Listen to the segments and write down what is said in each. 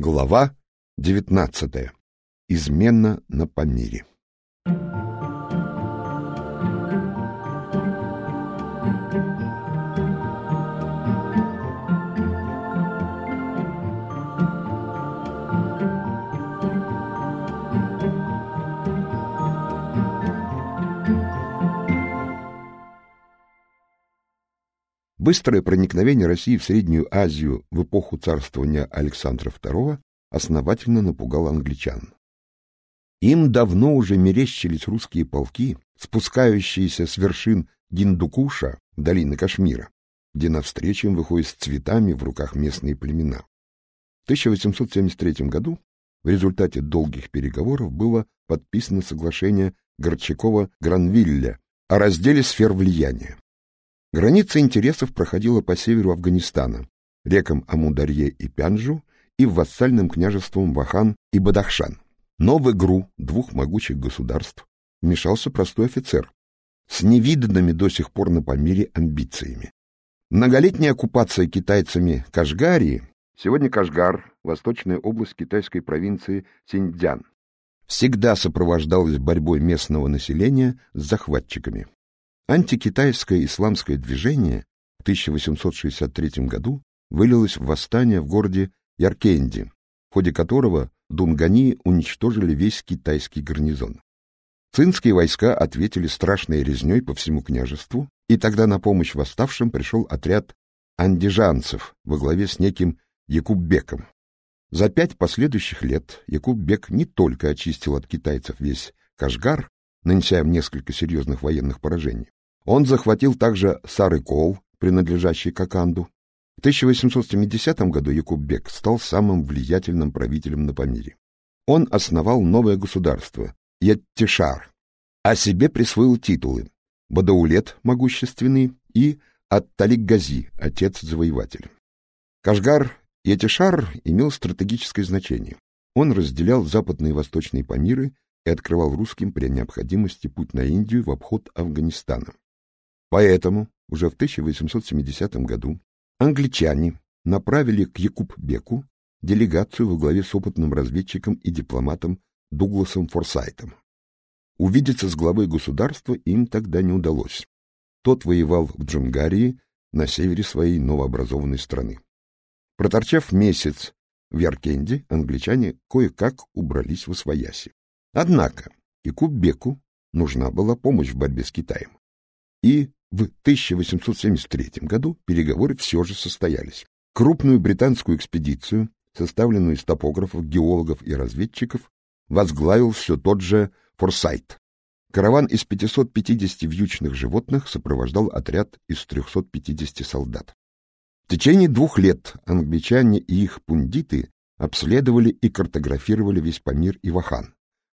Глава 19. Измена на Памире. Быстрое проникновение России в Среднюю Азию в эпоху царствования Александра II основательно напугало англичан. Им давно уже мерещились русские полки, спускающиеся с вершин Гиндукуша долины Кашмира, где навстречу им выходят с цветами в руках местные племена. В 1873 году в результате долгих переговоров было подписано соглашение Горчакова-Гранвилля о разделе сфер влияния. Граница интересов проходила по северу Афганистана, рекам Амударье и Пянджу и вассальным княжествам Вахан и Бадахшан. Но в игру двух могучих государств вмешался простой офицер с невиданными до сих пор на Памире амбициями. Многолетняя оккупация китайцами Кашгарии, сегодня Кашгар, восточная область китайской провинции Синьцзян, всегда сопровождалась борьбой местного населения с захватчиками. Антикитайское исламское движение в 1863 году вылилось в восстание в городе Яркенди, в ходе которого дунгани уничтожили весь китайский гарнизон. Цинские войска ответили страшной резней по всему княжеству, и тогда на помощь восставшим пришел отряд андижанцев во главе с неким Якуббеком. За пять последующих лет Якуббек не только очистил от китайцев весь Кашгар, нанеся им несколько серьезных военных поражений, он захватил также Сарыкол, принадлежащий Коканду. В 1870 году Якуббек стал самым влиятельным правителем на Памире. Он основал новое государство – Яттишар, а себе присвоил титулы – Бадаулет – могущественный и Ат-Талик-Гази – отец-завоеватель. Кашгар Яттишар имел стратегическое значение. Он разделял западные и восточные Памиры и открывал русским при необходимости путь на Индию в обход Афганистана. Поэтому уже в 1870 году англичане направили к Якуб-Беку делегацию во главе с опытным разведчиком и дипломатом Дугласом Форсайтом. Увидеться с главой государства им тогда не удалось. Тот воевал в Джунгарии на севере своей новообразованной страны. Проторчав месяц в Яркенде, англичане кое-как убрались в Освояси. Однако Якуб-Беку нужна была помощь в борьбе с Китаем. И в 1873 году переговоры все же состоялись. Крупную британскую экспедицию, составленную из топографов, геологов и разведчиков, возглавил все тот же Форсайт. Караван из 550 вьючных животных сопровождал отряд из 350 солдат. В течение двух лет англичане и их пундиты обследовали и картографировали весь Памир и Вахан.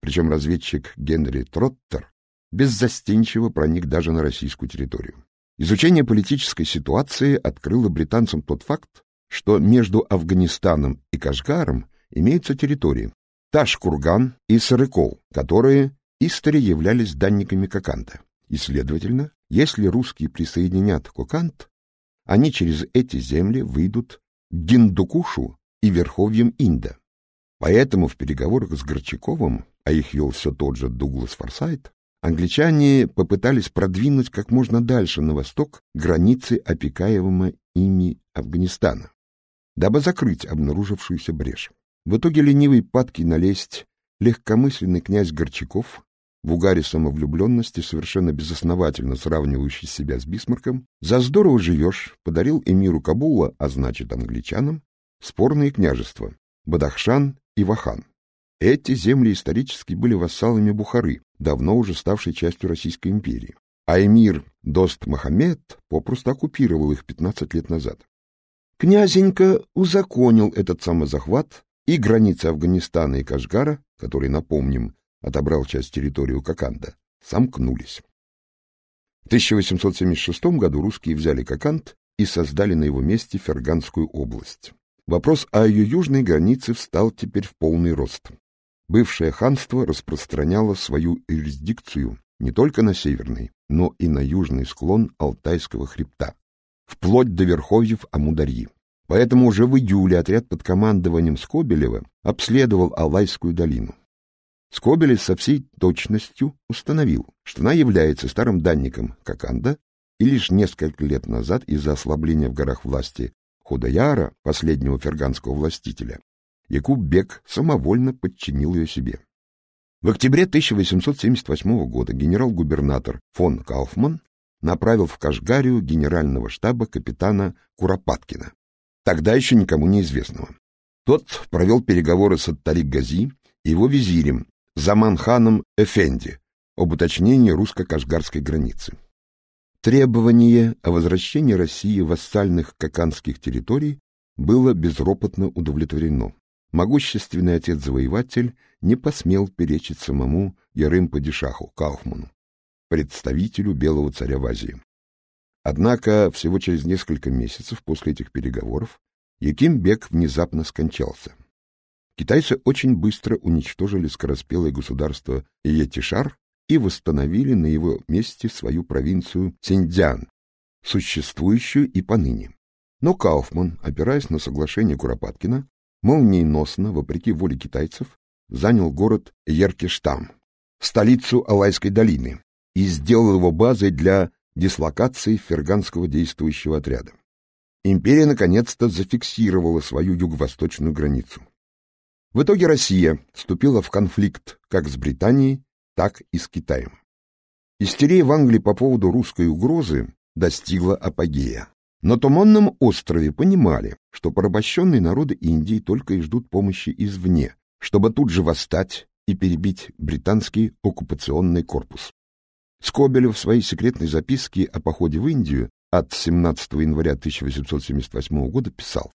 Причем разведчик Генри Троттер беззастенчиво проник даже на российскую территорию. Изучение политической ситуации открыло британцам тот факт, что между Афганистаном и Кашгаром имеются территории Ташкурган и Сарыкол, которые истори являлись данниками Коканта. И, следовательно, если русские присоединят Кокант, они через эти земли выйдут к Гиндукушу и верховьям Инда. Поэтому в переговорах с Горчаковым, а их вел все тот же Дуглас Форсайт, Англичане попытались продвинуть как можно дальше на восток границы опекаемого ими Афганистана, дабы закрыть обнаружившуюся брешь. В итоге ленивый падкий налезть легкомысленный князь Горчаков, в угаре самовлюбленности, совершенно безосновательно сравнивающий себя с Бисмарком, за здорово живешь, подарил эмиру Кабула, а значит англичанам, спорные княжества Бадахшан и Вахан. Эти земли исторически были вассалами Бухары, давно уже ставшей частью Российской империи. А эмир Дост Мохаммед попросту оккупировал их 15 лет назад. Князенька узаконил этот самозахват, и границы Афганистана и Кашгара, который, напомним, отобрал часть территории у Коканда, сомкнулись. В 1876 году русские взяли Коканд и создали на его месте Ферганскую область. Вопрос о ее южной границе встал теперь в полный рост. Бывшее ханство распространяло свою юрисдикцию не только на северный, но и на южный склон Алтайского хребта, вплоть до верховьев Амударьи. Поэтому уже в июле отряд под командованием Скобелева обследовал Алайскую долину. Скобелев со всей точностью установил, что она является старым данником Коканда, и лишь несколько лет назад из-за ослабления в горах власти Худаяра, последнего ферганского властителя, Якуб Бек самовольно подчинил ее себе. В октябре 1878 года генерал-губернатор фон Кауфман направил в Кашгарию генерального штаба капитана Куропаткина, тогда еще никому неизвестного. Тот провел переговоры с Аттарик Гази и его визирем Заманханом Эфенди об уточнении русско-кашгарской границы. Требование о возвращении России вассальных каканских территорий было безропотно удовлетворено. Могущественный отец-завоеватель не посмел перечить самому Ярым-падишаху Кауфману, представителю белого царя в Азии. Однако всего через несколько месяцев после этих переговоров Яким Бек внезапно скончался. Китайцы очень быстро уничтожили скороспелое государство Иетишар и восстановили на его месте свою провинцию Синьцзян, существующую и поныне. Но Кауфман, опираясь на соглашение Куропаткина, молниеносно, вопреки воле китайцев, занял город Еркештам, столицу Алайской долины, и сделал его базой для дислокации ферганского действующего отряда. Империя наконец-то зафиксировала свою юго-восточную границу. В итоге Россия вступила в конфликт как с Британией, так и с Китаем. Истерия в Англии по поводу русской угрозы достигла апогея. На Туманном острове понимали, что порабощенные народы Индии только и ждут помощи извне, чтобы тут же восстать и перебить британский оккупационный корпус. Скобелев в своей секретной записке о походе в Индию от 17 января 1878 года писал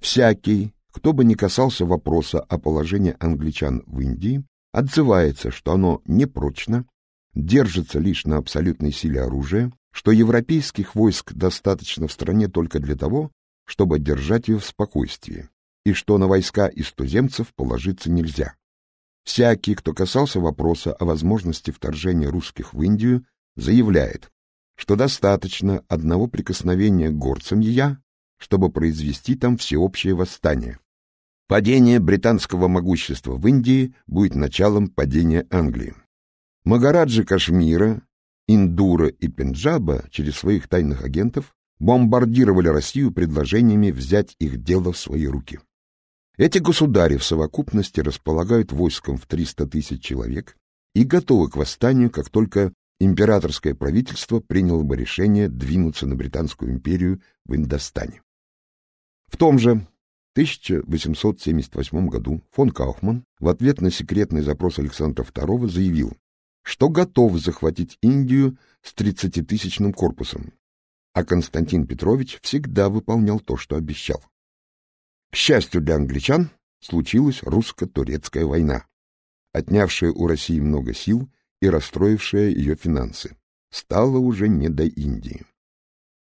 «Всякий, кто бы ни касался вопроса о положении англичан в Индии, отзывается, что оно непрочно, держится лишь на абсолютной силе оружия, что европейских войск достаточно в стране только для того, чтобы держать ее в спокойствии, и что на войска из туземцев положиться нельзя. Всякий, кто касался вопроса о возможности вторжения русских в Индию, заявляет, что достаточно одного прикосновения горцам Ея, чтобы произвести там всеобщее восстание. Падение британского могущества в Индии будет началом падения Англии. Магараджи Кашмира, Индура и Пенджаба через своих тайных агентов бомбардировали Россию предложениями взять их дело в свои руки. Эти государи в совокупности располагают войском в 300 тысяч человек и готовы к восстанию, как только императорское правительство приняло бы решение двинуться на Британскую империю в Индостане. В том же 1878 году фон Кауфман в ответ на секретный запрос Александра II заявил, что готов захватить Индию с 30-тысячным корпусом, а Константин Петрович всегда выполнял то, что обещал. К счастью для англичан, случилась русско-турецкая война, отнявшая у России много сил и расстроившая ее финансы. Стало уже не до Индии.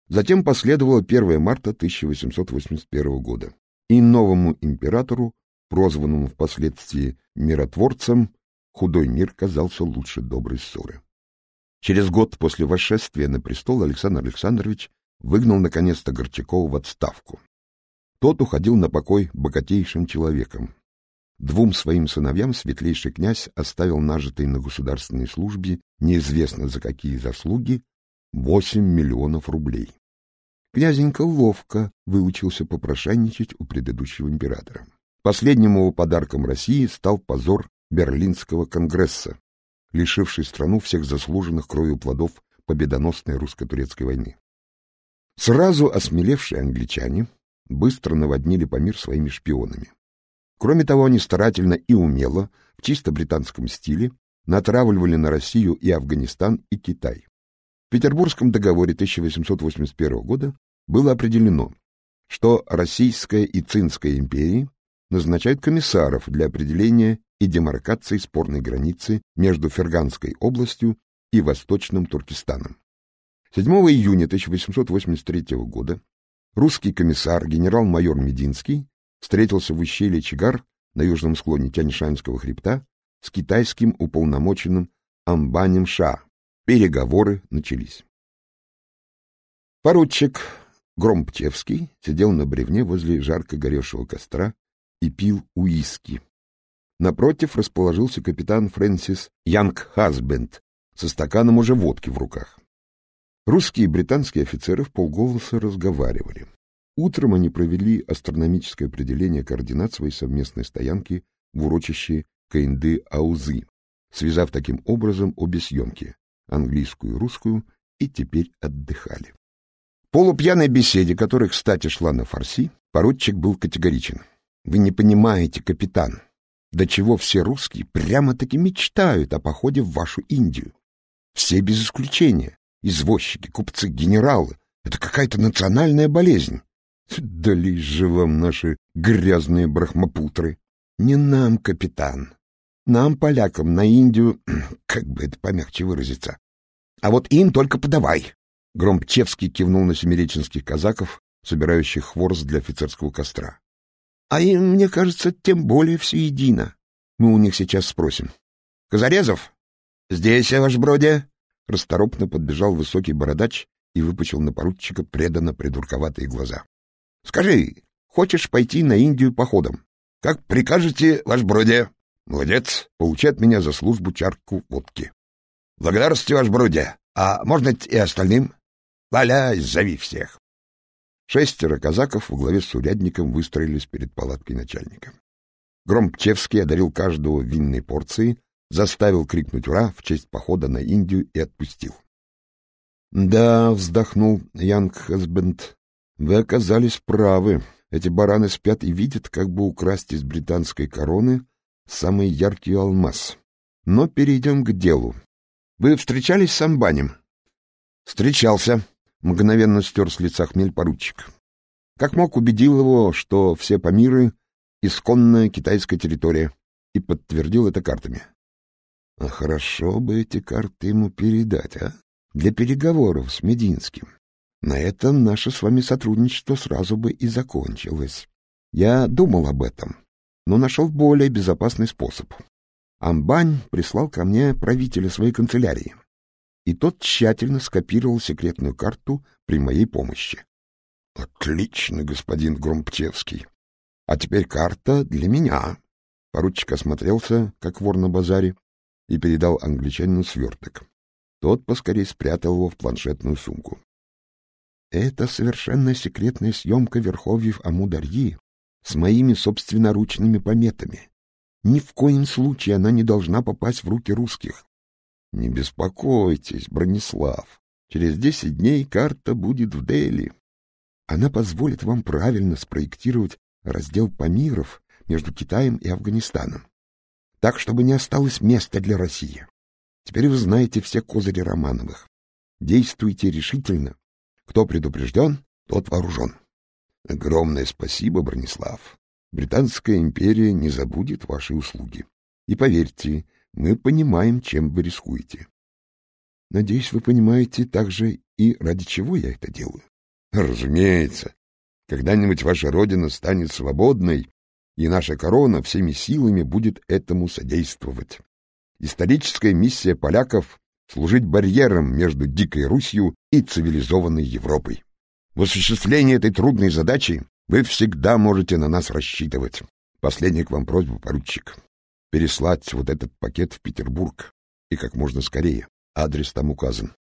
Затем последовало 1 марта 1881 года, и новому императору, прозванному впоследствии миротворцем, худой мир казался лучше доброй ссоры. Через год после восшествия на престол Александр Александрович выгнал наконец-то Горчакова в отставку. Тот уходил на покой богатейшим человеком. Двум своим сыновьям светлейший князь оставил нажитые на государственной службе, неизвестно за какие заслуги, восемь миллионов рублей. Князенька ловко выучился попрошайничать у предыдущего императора. Последним его подарком России стал позор Берлинского конгресса, лишивший страну всех заслуженных кровью плодов победоносной русско-турецкой войны. Сразу осмелевшие англичане быстро наводнили по мир своими шпионами. Кроме того, они старательно и умело, в чисто британском стиле, натравливали на Россию и Афганистан, и Китай. В Петербургском договоре 1881 года было определено, что Российская и Цинская империи назначают комиссаров для определения и демаркации спорной границы между Ферганской областью и Восточным Туркестаном. 7 июня 1883 года русский комиссар генерал-майор Мединский встретился в ущелье Чигар на южном склоне Тяньшанского хребта с китайским уполномоченным Амбанем Ша. Переговоры начались. Поручик Громптевский сидел на бревне возле жарко горевшего костра и пил уиски. Напротив расположился капитан Фрэнсис Янг Хасбенд со стаканом уже водки в руках. Русские и британские офицеры в полголоса разговаривали. Утром они провели астрономическое определение координат своей совместной стоянки в урочище Каинды-Аузы, связав таким образом обе съемки — английскую и русскую, и теперь отдыхали. Полупьяной беседе, которая, кстати, шла на фарси, поручик был категоричен. «Вы не понимаете, капитан, до чего все русские прямо-таки мечтают о походе в вашу Индию. Все без исключения. Извозчики, купцы, генералы. Это какая-то национальная болезнь. Дались же вам наши грязные брахмапутры. Не нам, капитан. Нам, полякам, на Индию, как бы это помягче выразиться. А вот им только подавай. Громчевский кивнул на семиреченских казаков, собирающих хворост для офицерского костра. А им, мне кажется, тем более все едино. Мы у них сейчас спросим. Казарезов? Здесь, ваш бродя? Расторопно подбежал высокий бородач и выпучил на поручика преданно придурковатые глаза. — Скажи, хочешь пойти на Индию походом? — Как прикажете, ваш бродя. — Молодец, получай от меня за службу чарку водки. — Благодарствую, ваш бродя. А можно и остальным? Валяй, зови всех. Шестеро казаков во главе с урядником выстроились перед палаткой начальника. Громчевский одарил каждого винной порцией, заставил крикнуть «Ура!» в честь похода на Индию и отпустил. — Да, — вздохнул Янг Хасбенд, — вы оказались правы. Эти бараны спят и видят, как бы украсть из британской короны самый яркий алмаз. Но перейдем к делу. Вы встречались с Амбанем? — Встречался, — мгновенно стер с лица хмель поручик. Как мог, убедил его, что все Памиры — исконная китайская территория, и подтвердил это картами. А хорошо бы эти карты ему передать, а? Для переговоров с Мединским. На этом наше с вами сотрудничество сразу бы и закончилось. Я думал об этом, но нашел более безопасный способ. Амбань прислал ко мне правителя своей канцелярии, и тот тщательно скопировал секретную карту при моей помощи. — Отлично, господин Громптевский. А теперь карта для меня. Поручик осмотрелся, как вор на базаре, и передал англичанину сверток. Тот поскорее спрятал его в планшетную сумку. Это совершенно секретная съемка верховьев Амударьи с моими собственноручными пометами. Ни в коем случае она не должна попасть в руки русских. Не беспокойтесь, Бронислав. Через десять дней карта будет в Дели. Она позволит вам правильно спроектировать раздел Памиров между Китаем и Афганистаном так, чтобы не осталось места для России. Теперь вы знаете все козыри Романовых. Действуйте решительно. Кто предупрежден, тот вооружен. Огромное спасибо, Бронислав. Британская империя не забудет ваши услуги. И поверьте, мы понимаем, чем вы рискуете. Надеюсь, вы понимаете также и ради чего я это делаю. Разумеется. Когда-нибудь ваша родина станет свободной, и наша корона всеми силами будет этому содействовать. Историческая миссия поляков — служить барьером между дикой Русью и цивилизованной Европой. В осуществлении этой трудной задачи вы всегда можете на нас рассчитывать. Последняя к вам просьба, поручик. Переслать вот этот пакет в Петербург. И как можно скорее. Адрес там указан.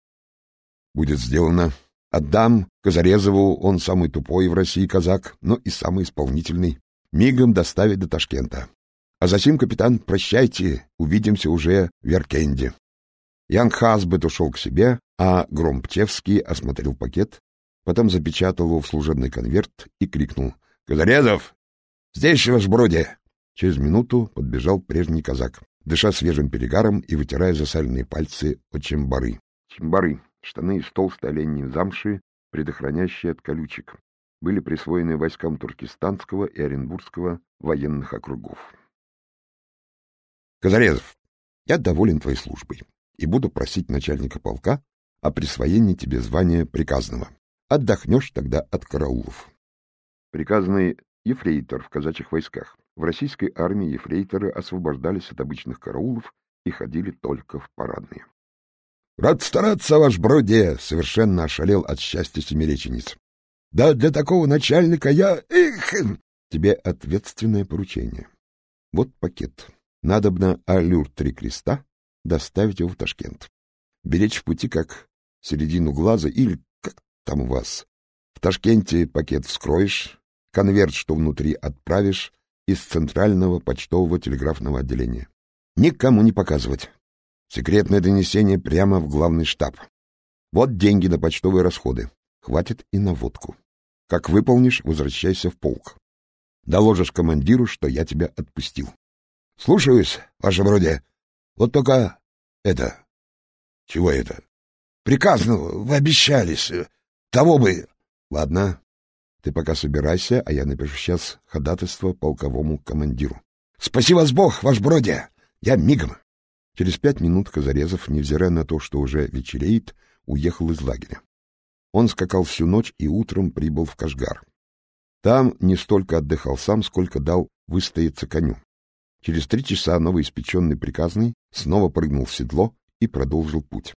Будет сделано. Отдам Казарезову, он самый тупой в России казак, но и самый исполнительный мигом доставить до Ташкента. А затем, капитан, прощайте, увидимся уже в Яркенде. Ян Хасбет ушел к себе, а Громптевский осмотрел пакет, потом запечатал его в служебный конверт и крикнул. — Казарезов! Здесь ваш броди! Через минуту подбежал прежний казак, дыша свежим перегаром и вытирая засаленные пальцы от чембары. Чембары — штаны из толстой оленьей замши, предохраняющие от колючек были присвоены войскам Туркестанского и Оренбургского военных округов. Казарезов, я доволен твоей службой и буду просить начальника полка о присвоении тебе звания приказного. Отдохнешь тогда от караулов. Приказный ефрейтор в казачьих войсках. В российской армии ефрейторы освобождались от обычных караулов и ходили только в парадные. — Рад стараться, ваш броде! — совершенно ошалел от счастья семиреченец. Да для такого начальника я... Эх! Тебе ответственное поручение. Вот пакет. Надобно аллюр три креста доставить его в Ташкент. Беречь в пути как середину глаза или как там у вас. В Ташкенте пакет вскроешь, конверт, что внутри, отправишь из центрального почтового телеграфного отделения. Никому не показывать. Секретное донесение прямо в главный штаб. Вот деньги на почтовые расходы. Хватит и на водку. Как выполнишь, возвращайся в полк. Доложишь командиру, что я тебя отпустил. — Слушаюсь, ваше вроде. Вот только это... Чего это? Приказано, вы обещались. Того бы... Ладно, ты пока собирайся, а я напишу сейчас ходатайство полковому командиру. Спаси вас Бог, ваш бродя! Я мигом. Через пять минут Казарезов, невзирая на то, что уже вечереет, уехал из лагеря. Он скакал всю ночь и утром прибыл в Кашгар. Там не столько отдыхал сам, сколько дал выстояться коню. Через три часа новоиспеченный приказный снова прыгнул в седло и продолжил путь.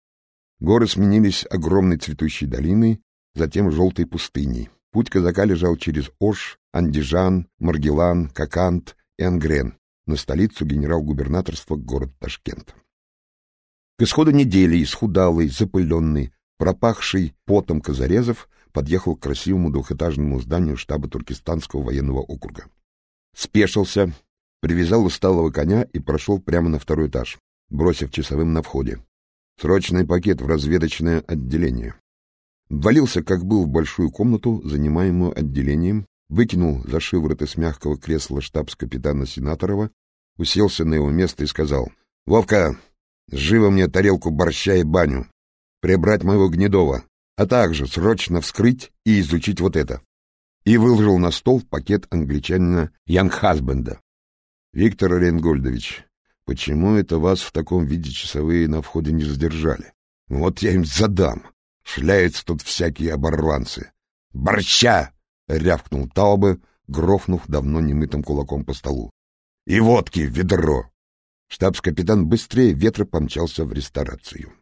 Горы сменились огромной цветущей долиной, затем желтой пустыней. Путь казака лежал через Ош, Андижан, Маргелан, Какант и Ангрен на столицу генерал-губернаторства город Ташкент. К исходу недели исхудалый, запыленный, пропахший потом Казарезов подъехал к красивому двухэтажному зданию штаба Туркестанского военного округа. Спешился, привязал усталого коня и прошел прямо на второй этаж, бросив часовым на входе. Срочный пакет в разведочное отделение. Ввалился, как был, в большую комнату, занимаемую отделением, выкинул за шиворот из мягкого кресла штабс-капитана Сенаторова, уселся на его место и сказал, «Вовка, живо мне тарелку борща и баню, прибрать моего Гнедова, а также срочно вскрыть и изучить вот это». И выложил на стол пакет англичанина Ян Хасбенда. «Виктор Оренгольдович, Почему это вас в таком виде часовые на входе не задержали? Вот я им задам. Шляются тут всякие оборванцы. «Борща!» — рявкнул Таубе, грохнув давно немытым кулаком по столу. «И водки в ведро!» Штабс-капитан быстрее ветра помчался в ресторацию.